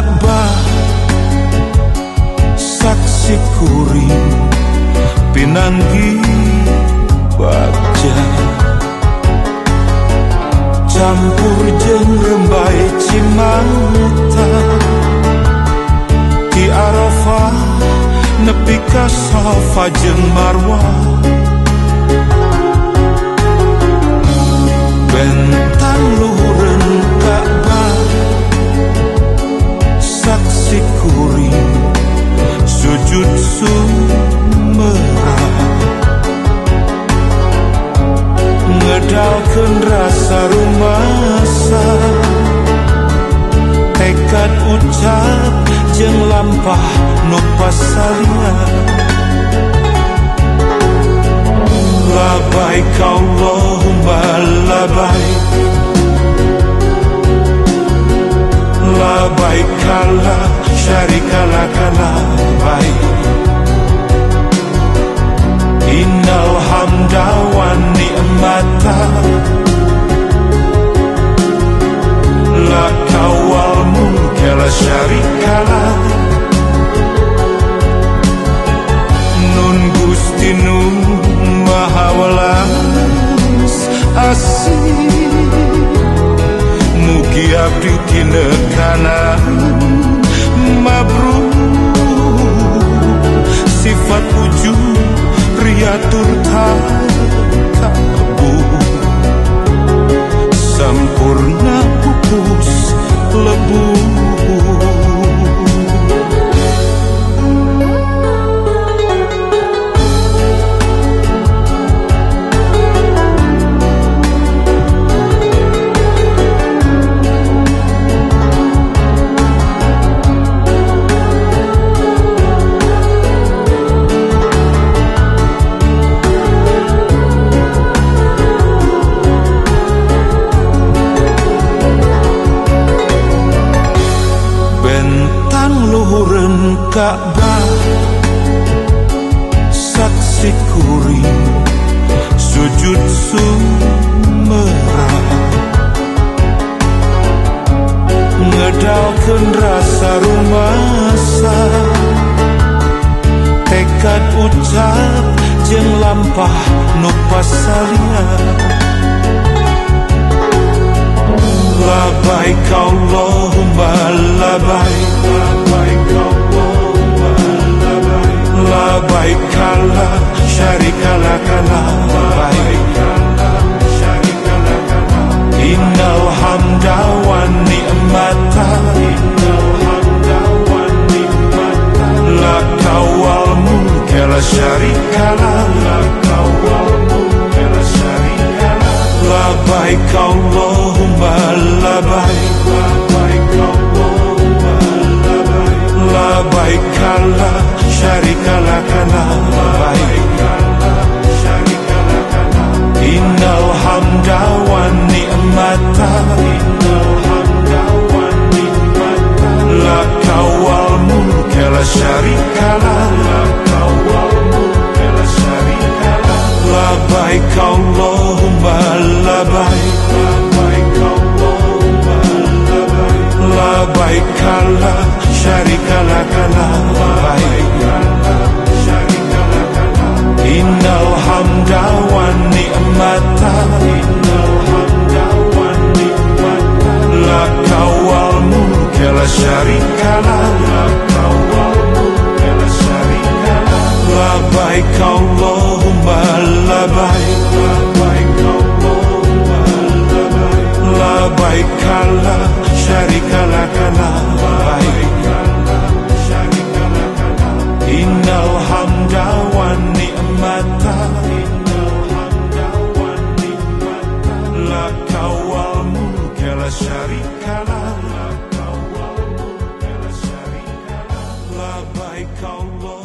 Ka'bah Saksi kuring Pinanggi baca Campur jeng rembai cimata Di Arafah Nepi jeng Marwah Bentang luhureun meninggalkan rasa rumasa. Tekad ucap jeng lampah nupas Mugi abdi tinekanan mabrur Sifat wujud riatur takabu Sempurna pupus lebu Luhureun Ka'bah Saksi kuring Sujud sumerah Ngedalkeun rasa rumasa. Tekad ucap jeng lampah nupas salia Labaik Allahumma labaik Labaik Allah syarikalah kala baik Innal hamda wa ni'mata. Laka wal mulka la syarikalah Laka wal mulka la syarikalah Labaik Allahumma labaik Labaik Syarikalah Allah syarikalah kana baik Innal hamda wa ni'mata Innal hamda wa ni'mata Laka wal mulka la syarikalah Laka wal mulka la syarikalah Labaik Allah